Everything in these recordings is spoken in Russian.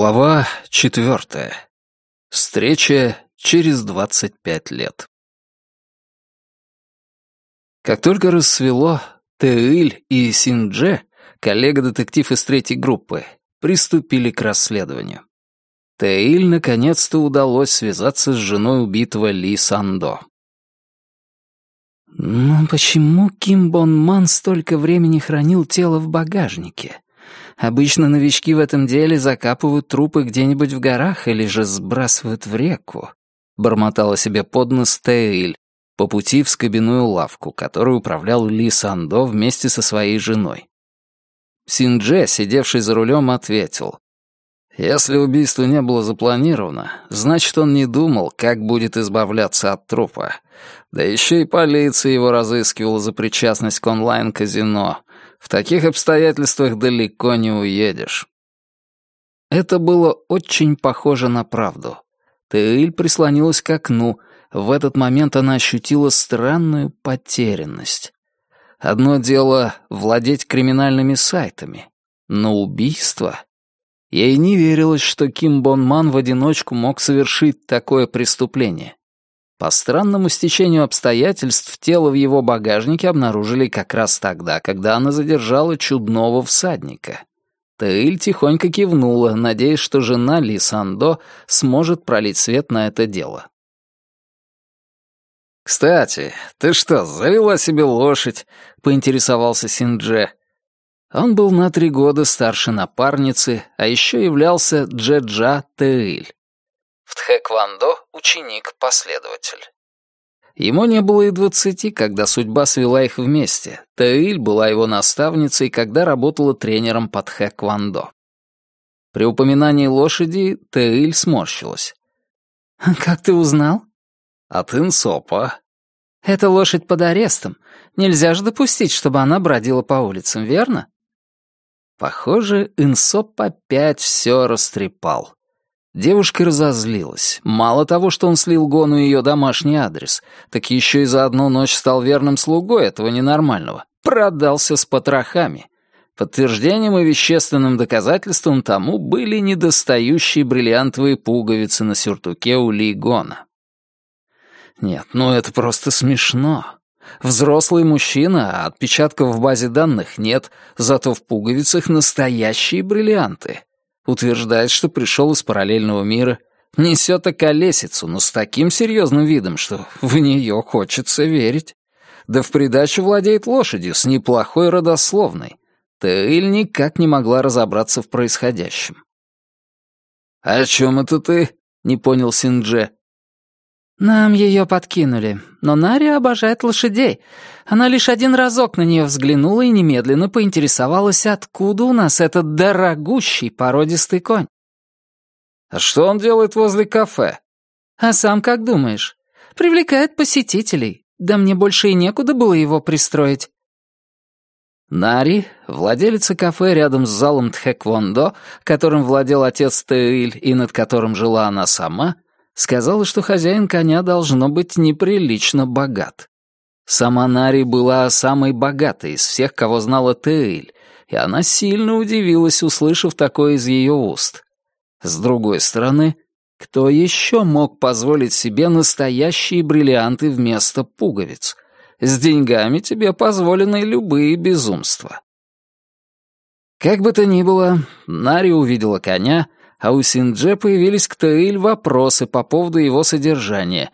Глава четвертая. Встреча через двадцать пять лет. Как только рассвело, Теиль и Синдже, коллега-детектив из третьей группы, приступили к расследованию. Теиль наконец-то удалось связаться с женой убитого Ли Сандо. «Но почему Ким Бон Ман столько времени хранил тело в багажнике?» Обычно новички в этом деле закапывают трупы где-нибудь в горах или же сбрасывают в реку. Бормотала себе под нос Тейль по пути в скобяную лавку, которую управлял Ли Сандо вместе со своей женой. Синдже, сидевший за рулем, ответил. Если убийство не было запланировано, значит, он не думал, как будет избавляться от трупа. Да еще и полиция его разыскивала за причастность к онлайн-казино, в таких обстоятельствах далеко не уедешь. Это было очень похоже на правду. Тейль прислонилась к окну. В этот момент она ощутила странную потерянность. Одно дело — владеть криминальными сайтами, но убийство... Ей не верилось, что Ким Бон Ман в одиночку мог совершить такое преступление. По странному стечению обстоятельств тело в его багажнике обнаружили как раз тогда, когда она задержала чудного всадника. Таиль тихонько кивнула, надеясь, что жена Ли Сандо сможет пролить свет на это дело. «Кстати, ты что, завела себе лошадь?» — поинтересовался Синдже. Он был на три года старше напарницы, а еще являлся Джеджа Теиль. В тхэквондо ученик-последователь. Ему не было и двадцати, когда судьба свела их вместе. Таиль была его наставницей, когда работала тренером по тхэквондо. При упоминании лошади Таиль сморщилась. «Как ты узнал?» «От инсопа». «Эта лошадь под арестом. Нельзя же допустить, чтобы она бродила по улицам, верно?» Похоже, инсоп опять все растрепал. Девушка разозлилась. Мало того, что он слил Гону ее домашний адрес, так еще и за одну ночь стал верным слугой этого ненормального. Продался с потрохами. Подтверждением и вещественным доказательством тому были недостающие бриллиантовые пуговицы на сюртуке у Ли Гона. Нет, ну это просто смешно. Взрослый мужчина, а отпечатков в базе данных нет, зато в пуговицах настоящие бриллианты. Утверждает, что пришел из параллельного мира, несет околесицу, но с таким серьезным видом, что в нее хочется верить. Да в придачу владеет лошадью с неплохой родословной. Тейль никак не могла разобраться в происходящем. «О чем это ты?» — не понял Синдже. «Нам ее подкинули, но Нария обожает лошадей. Она лишь один разок на нее взглянула и немедленно поинтересовалась, откуда у нас этот дорогущий породистый конь». «А что он делает возле кафе?» «А сам как думаешь? Привлекает посетителей. Да мне больше и некуда было его пристроить». Нари, владелица кафе рядом с залом Тхэквондо, которым владел отец Тэйль и над которым жила она сама, — сказала, что хозяин коня должно быть неприлично богат. Сама Нари была самой богатой из всех, кого знала Тейль, и она сильно удивилась, услышав такое из ее уст. С другой стороны, кто еще мог позволить себе настоящие бриллианты вместо пуговиц? С деньгами тебе позволены любые безумства. Как бы то ни было, Нари увидела коня — а у Синдже появились к Таиль вопросы по поводу его содержания.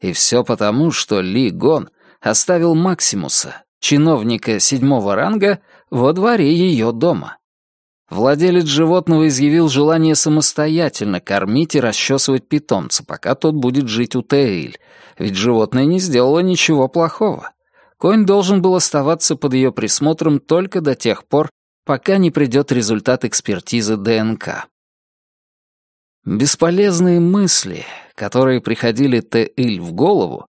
И все потому, что Ли Гон оставил Максимуса, чиновника седьмого ранга, во дворе ее дома. Владелец животного изъявил желание самостоятельно кормить и расчесывать питомца, пока тот будет жить у Тейль, ведь животное не сделало ничего плохого. Конь должен был оставаться под ее присмотром только до тех пор, пока не придет результат экспертизы ДНК. Бесполезные мысли, которые приходили Т-Иль в голову,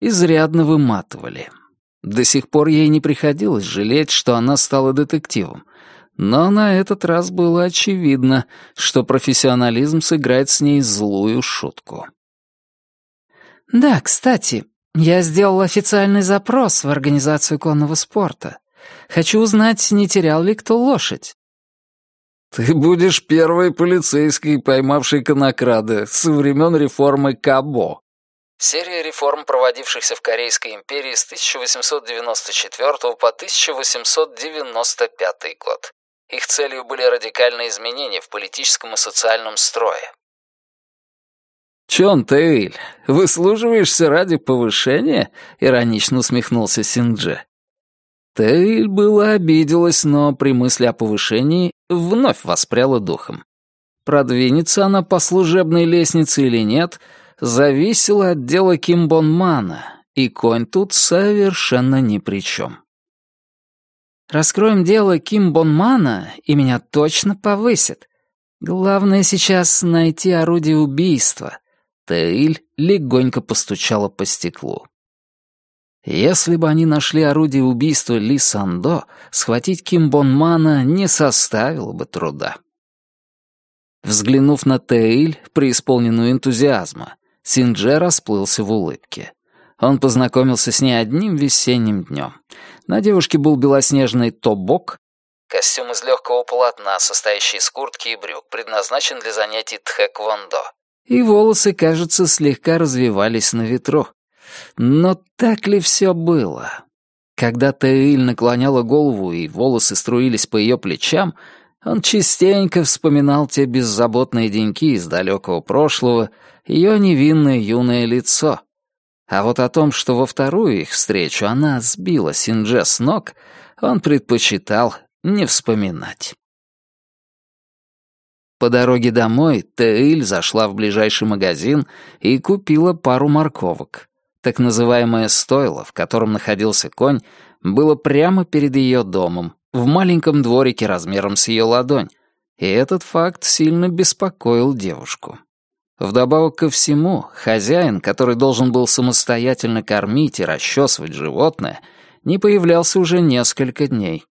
изрядно выматывали. До сих пор ей не приходилось жалеть, что она стала детективом, но на этот раз было очевидно, что профессионализм сыграет с ней злую шутку. «Да, кстати, я сделал официальный запрос в организацию конного спорта. Хочу узнать, не терял ли кто лошадь. Ты будешь первой полицейской, поймавшей конокрада со времен реформы Кабо. Серия реформ, проводившихся в Корейской империи с 1894 по 1895 год. Их целью были радикальные изменения в политическом и социальном строе. «Чон Тэйль, выслуживаешься ради повышения?» — иронично усмехнулся Синдже. Тэйль была обиделась, но при мысли о повышении вновь воспряла духом. Продвинется она по служебной лестнице или нет, зависело от дела Кимбонмана, и конь тут совершенно ни при чем. Раскроем дело Ким Бонмана, и меня точно повысят. Главное сейчас найти орудие убийства. Таиль легонько постучала по стеклу. Если бы они нашли орудие убийства Ли Сандо, схватить Ким Бонмана не составило бы труда. Взглянув на Таиль, преисполненную энтузиазма, Синдже расплылся в улыбке. Он познакомился с ней одним весенним днем. На девушке был белоснежный тобок, костюм из легкого полотна, состоящий из куртки и брюк, предназначен для занятий тхэквондо. И волосы, кажется, слегка развивались на ветру. Но так ли все было? Когда Таиль наклоняла голову и волосы струились по ее плечам, он частенько вспоминал те беззаботные деньки из далекого прошлого, ее невинное юное лицо — а вот о том, что во вторую их встречу она сбила Синдже с ног, он предпочитал не вспоминать. По дороге домой Теиль зашла в ближайший магазин и купила пару морковок. Так называемое стойло, в котором находился конь, было прямо перед ее домом, в маленьком дворике размером с ее ладонь, и этот факт сильно беспокоил девушку. Вдобавок ко всему, хозяин, который должен был самостоятельно кормить и расчесывать животное, не появлялся уже несколько дней.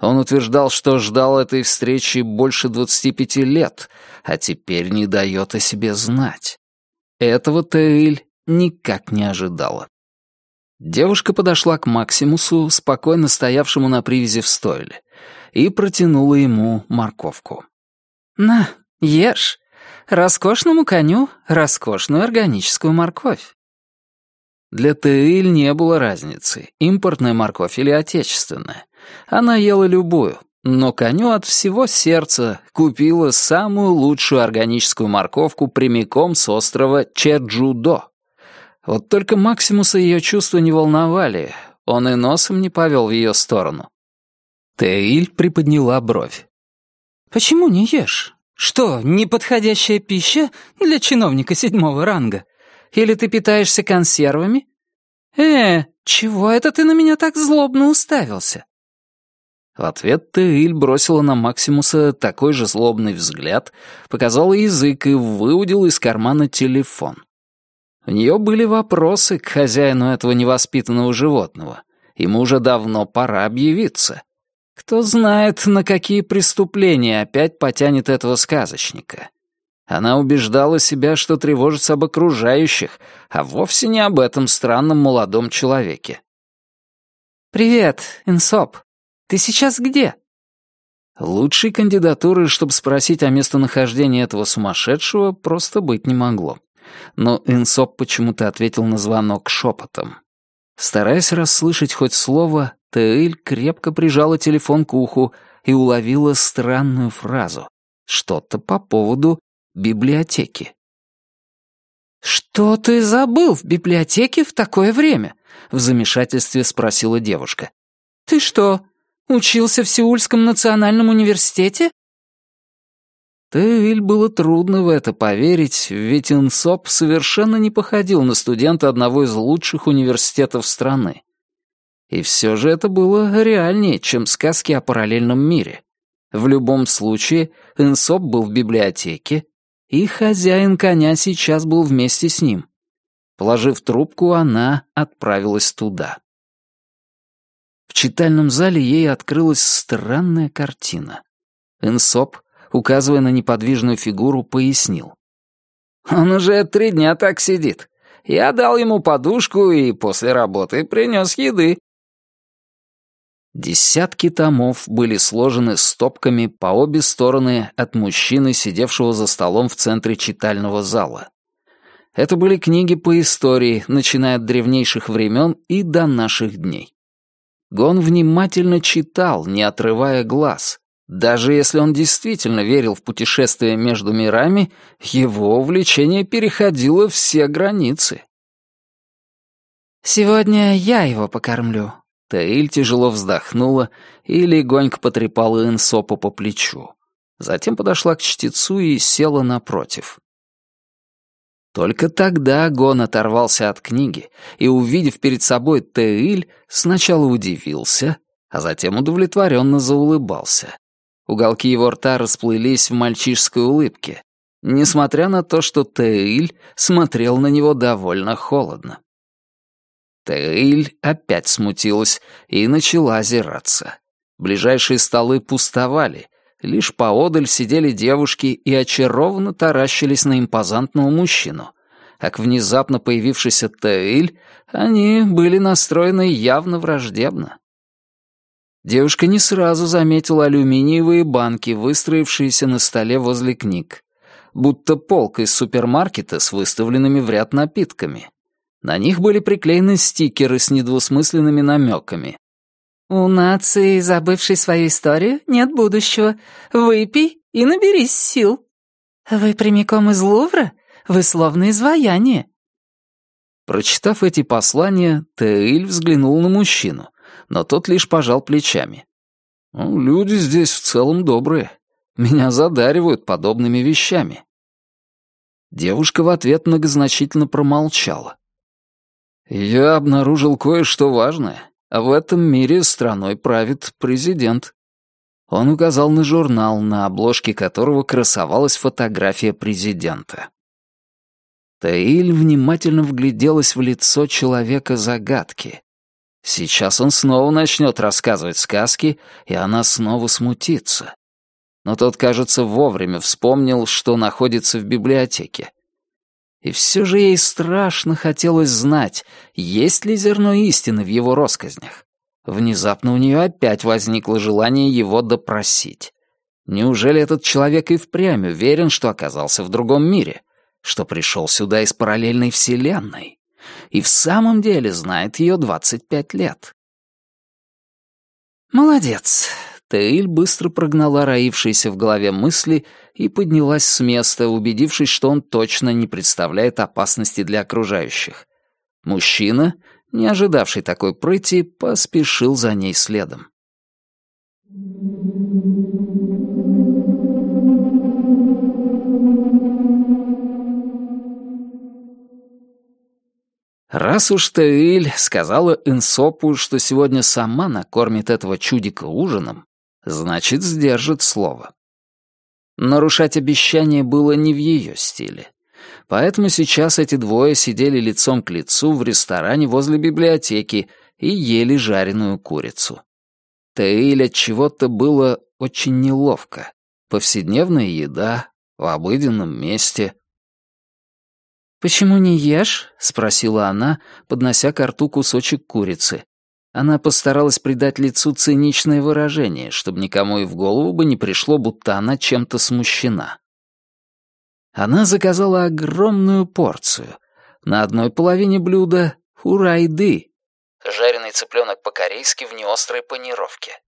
Он утверждал, что ждал этой встречи больше 25 лет, а теперь не дает о себе знать. Этого Тейль никак не ожидала. Девушка подошла к Максимусу, спокойно стоявшему на привязи в стойле, и протянула ему морковку. «На, ешь!» Роскошному коню роскошную органическую морковь. Для Теиль не было разницы, импортная морковь или отечественная. Она ела любую, но коню от всего сердца купила самую лучшую органическую морковку прямиком с острова Чеджудо. Вот только Максимуса ее чувства не волновали, он и носом не повел в ее сторону. Теиль приподняла бровь. «Почему не ешь? Что, неподходящая пища для чиновника седьмого ранга? Или ты питаешься консервами? Э, чего это ты на меня так злобно уставился? В ответ Теиль бросила на Максимуса такой же злобный взгляд, показала язык и выудил из кармана телефон. У нее были вопросы к хозяину этого невоспитанного животного. Ему уже давно пора объявиться. Кто знает, на какие преступления опять потянет этого сказочника. Она убеждала себя, что тревожится об окружающих, а вовсе не об этом странном молодом человеке. «Привет, Инсоп. Ты сейчас где?» Лучшей кандидатуры, чтобы спросить о местонахождении этого сумасшедшего, просто быть не могло. Но Инсоп почему-то ответил на звонок шепотом. Стараясь расслышать хоть слово, Тейль крепко прижала телефон к уху и уловила странную фразу. Что-то по поводу библиотеки. «Что ты забыл в библиотеке в такое время?» — в замешательстве спросила девушка. «Ты что, учился в Сеульском национальном университете?» Тейль было трудно в это поверить, ведь Инсоп совершенно не походил на студента одного из лучших университетов страны. И все же это было реальнее, чем сказки о параллельном мире. В любом случае, Инсоп был в библиотеке, и хозяин коня сейчас был вместе с ним. Положив трубку, она отправилась туда. В читальном зале ей открылась странная картина. Инсоп, указывая на неподвижную фигуру, пояснил. «Он уже три дня так сидит. Я дал ему подушку и после работы принес еды. Десятки томов были сложены стопками по обе стороны от мужчины, сидевшего за столом в центре читального зала. Это были книги по истории, начиная от древнейших времен и до наших дней. Гон внимательно читал, не отрывая глаз. Даже если он действительно верил в путешествия между мирами, его увлечение переходило все границы. «Сегодня я его покормлю». Таиль тяжело вздохнула и легонько потрепала Инсопу по плечу. Затем подошла к чтецу и села напротив. Только тогда Гон оторвался от книги и, увидев перед собой Теиль, сначала удивился, а затем удовлетворенно заулыбался. Уголки его рта расплылись в мальчишской улыбке, несмотря на то, что Теиль смотрел на него довольно холодно. Теиль опять смутилась и начала озираться. Ближайшие столы пустовали, Лишь поодаль сидели девушки и очарованно таращились на импозантного мужчину. А к внезапно появившейся Таиль они были настроены явно враждебно. Девушка не сразу заметила алюминиевые банки, выстроившиеся на столе возле книг, будто полка из супермаркета с выставленными в ряд напитками. На них были приклеены стикеры с недвусмысленными намеками. «У нации, забывшей свою историю, нет будущего. Выпей и наберись сил. Вы прямиком из Лувра? Вы словно изваяние». Прочитав эти послания, Теиль взглянул на мужчину, но тот лишь пожал плечами. «Ну, «Люди здесь в целом добрые. Меня задаривают подобными вещами». Девушка в ответ многозначительно промолчала. «Я обнаружил кое-что важное. А в этом мире страной правит президент. Он указал на журнал, на обложке которого красовалась фотография президента. Таиль внимательно вгляделась в лицо человека-загадки. Сейчас он снова начнет рассказывать сказки, и она снова смутится. Но тот, кажется, вовремя вспомнил, что находится в библиотеке. И все же ей страшно хотелось знать, есть ли зерно истины в его россказнях. Внезапно у нее опять возникло желание его допросить. Неужели этот человек и впрямь уверен, что оказался в другом мире, что пришел сюда из параллельной вселенной и в самом деле знает ее 25 лет? «Молодец», Теиль быстро прогнала роившиеся в голове мысли и поднялась с места, убедившись, что он точно не представляет опасности для окружающих. Мужчина, не ожидавший такой прыти, поспешил за ней следом. Раз уж Таиль сказала Инсопу, что сегодня сама накормит этого чудика ужином, значит, сдержит слово. Нарушать обещание было не в ее стиле. Поэтому сейчас эти двое сидели лицом к лицу в ресторане возле библиотеки и ели жареную курицу. Таиль от чего-то было очень неловко. Повседневная еда, в обыденном месте. «Почему не ешь?» — спросила она, поднося к рту кусочек курицы, она постаралась придать лицу циничное выражение, чтобы никому и в голову бы не пришло, будто она чем-то смущена. Она заказала огромную порцию. На одной половине блюда — хурайды. Жареный цыпленок по-корейски в неострой панировке.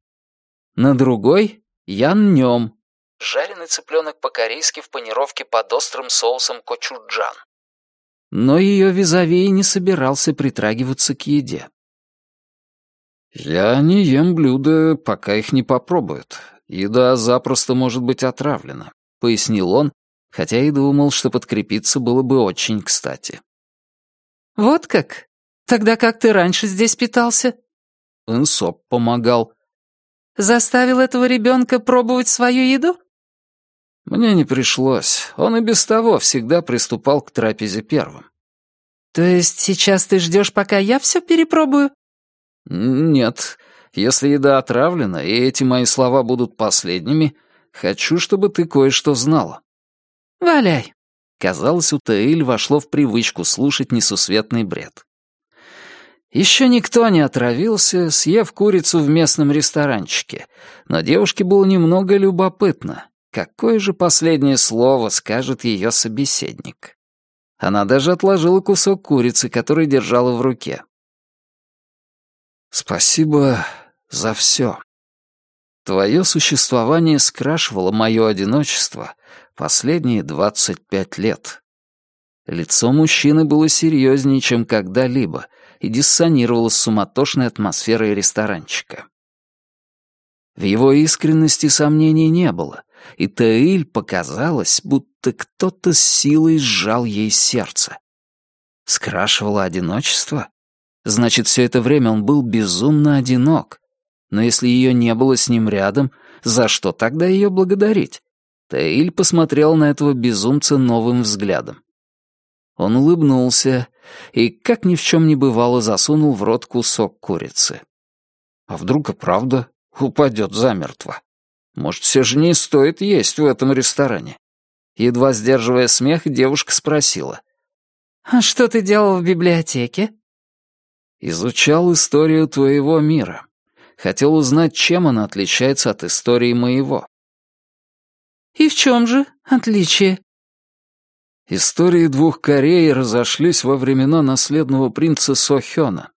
На другой — яннём. Жареный цыпленок по-корейски в панировке под острым соусом кочуджан. Но ее визави не собирался притрагиваться к еде. «Я не ем блюда, пока их не попробуют. Еда запросто может быть отравлена», — пояснил он, хотя и думал, что подкрепиться было бы очень кстати. «Вот как? Тогда как ты раньше здесь питался?» Инсоп помогал. «Заставил этого ребенка пробовать свою еду?» Мне не пришлось. Он и без того всегда приступал к трапезе первым. «То есть сейчас ты ждешь, пока я все перепробую?» «Нет. Если еда отравлена, и эти мои слова будут последними, хочу, чтобы ты кое-что знала». «Валяй». Казалось, у Таиль вошло в привычку слушать несусветный бред. Еще никто не отравился, съев курицу в местном ресторанчике, но девушке было немного любопытно, какое же последнее слово скажет ее собеседник. Она даже отложила кусок курицы, который держала в руке. «Спасибо за все. Твое существование скрашивало мое одиночество последние двадцать пять лет». Лицо мужчины было серьезнее, чем когда-либо, и диссонировало с суматошной атмосферой ресторанчика. В его искренности сомнений не было, и Таиль показалось, будто кто-то с силой сжал ей сердце. Скрашивало одиночество? Значит, все это время он был безумно одинок. Но если ее не было с ним рядом, за что тогда ее благодарить? Таиль посмотрел на этого безумца новым взглядом. Он улыбнулся и, как ни в чем не бывало, засунул в рот кусок курицы. А вдруг и правда упадет замертво? Может, все же не стоит есть в этом ресторане? Едва сдерживая смех, девушка спросила. «А что ты делал в библиотеке?» «Изучал историю твоего мира. Хотел узнать, чем она отличается от истории моего». «И в чем же отличие?» Истории двух Кореи разошлись во времена наследного принца Сохёна.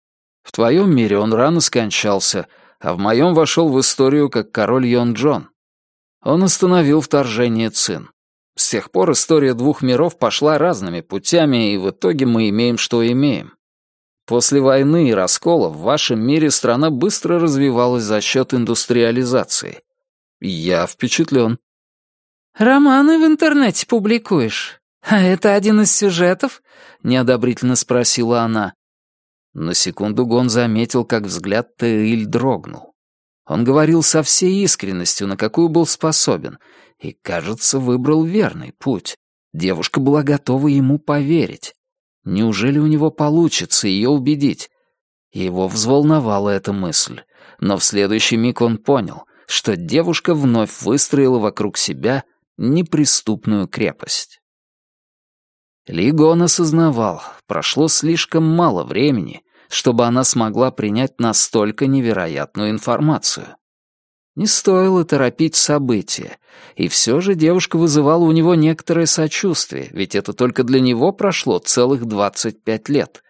В твоем мире он рано скончался, а в моем вошел в историю как король Йон Джон. Он остановил вторжение Цин. С тех пор история двух миров пошла разными путями, и в итоге мы имеем, что имеем. После войны и раскола в вашем мире страна быстро развивалась за счет индустриализации. Я впечатлен. «Романы в интернете публикуешь. А это один из сюжетов?» — неодобрительно спросила она. На секунду Гон заметил, как взгляд Теиль дрогнул. Он говорил со всей искренностью, на какую был способен, и, кажется, выбрал верный путь. Девушка была готова ему поверить. Неужели у него получится ее убедить? Его взволновала эта мысль, но в следующий миг он понял, что девушка вновь выстроила вокруг себя неприступную крепость. Лигон осознавал, прошло слишком мало времени, чтобы она смогла принять настолько невероятную информацию. Не стоило торопить события, и все же девушка вызывала у него некоторое сочувствие, ведь это только для него прошло целых 25 лет.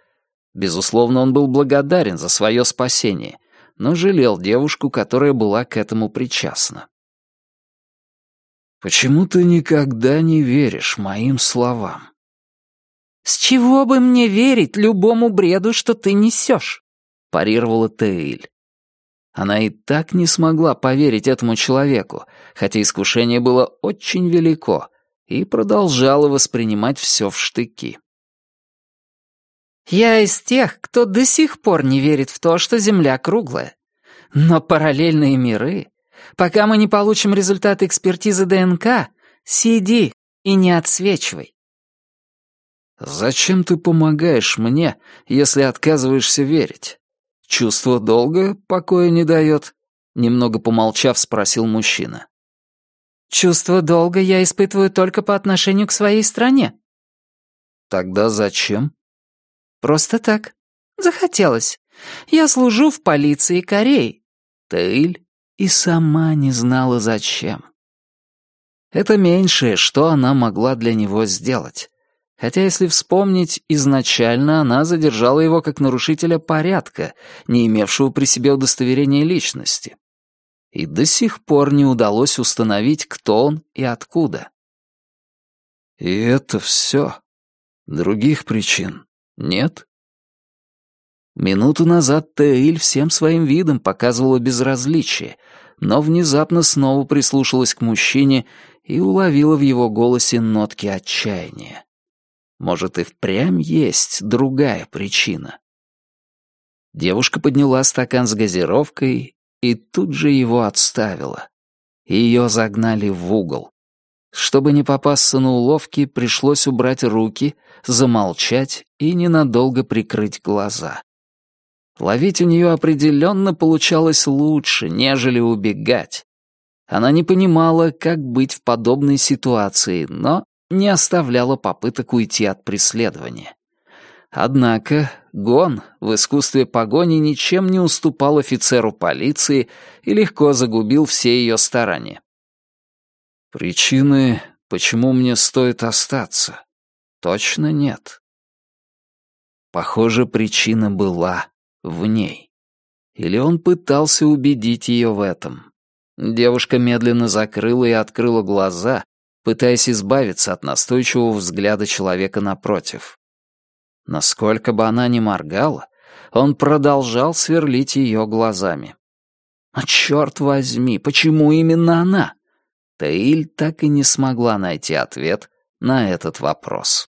Безусловно, он был благодарен за свое спасение, но жалел девушку, которая была к этому причастна. «Почему ты никогда не веришь моим словам?» «С чего бы мне верить любому бреду, что ты несешь?» — парировала Тейль. Она и так не смогла поверить этому человеку, хотя искушение было очень велико, и продолжала воспринимать все в штыки. «Я из тех, кто до сих пор не верит в то, что Земля круглая. Но параллельные миры... Пока мы не получим результаты экспертизы ДНК, сиди и не отсвечивай. «Зачем ты помогаешь мне, если отказываешься верить? Чувство долга покоя не дает?» Немного помолчав, спросил мужчина. «Чувство долга я испытываю только по отношению к своей стране». «Тогда зачем?» «Просто так. Захотелось. Я служу в полиции Кореи». Таиль и сама не знала зачем. Это меньшее, что она могла для него сделать. Хотя, если вспомнить, изначально она задержала его как нарушителя порядка, не имевшего при себе удостоверения личности. И до сих пор не удалось установить, кто он и откуда. И это все. Других причин нет? Минуту назад Теиль всем своим видом показывала безразличие, но внезапно снова прислушалась к мужчине и уловила в его голосе нотки отчаяния. Может, и впрямь есть другая причина. Девушка подняла стакан с газировкой и тут же его отставила. Ее загнали в угол. Чтобы не попасться на уловки, пришлось убрать руки, замолчать и ненадолго прикрыть глаза. Ловить у нее определенно получалось лучше, нежели убегать. Она не понимала, как быть в подобной ситуации, но не оставляла попыток уйти от преследования. Однако Гон в искусстве погони ничем не уступал офицеру полиции и легко загубил все ее старания. Причины, почему мне стоит остаться, точно нет. Похоже, причина была в ней. Или он пытался убедить ее в этом. Девушка медленно закрыла и открыла глаза, пытаясь избавиться от настойчивого взгляда человека напротив. Насколько бы она ни моргала, он продолжал сверлить ее глазами. Но черт возьми, почему именно она? Таиль так и не смогла найти ответ на этот вопрос.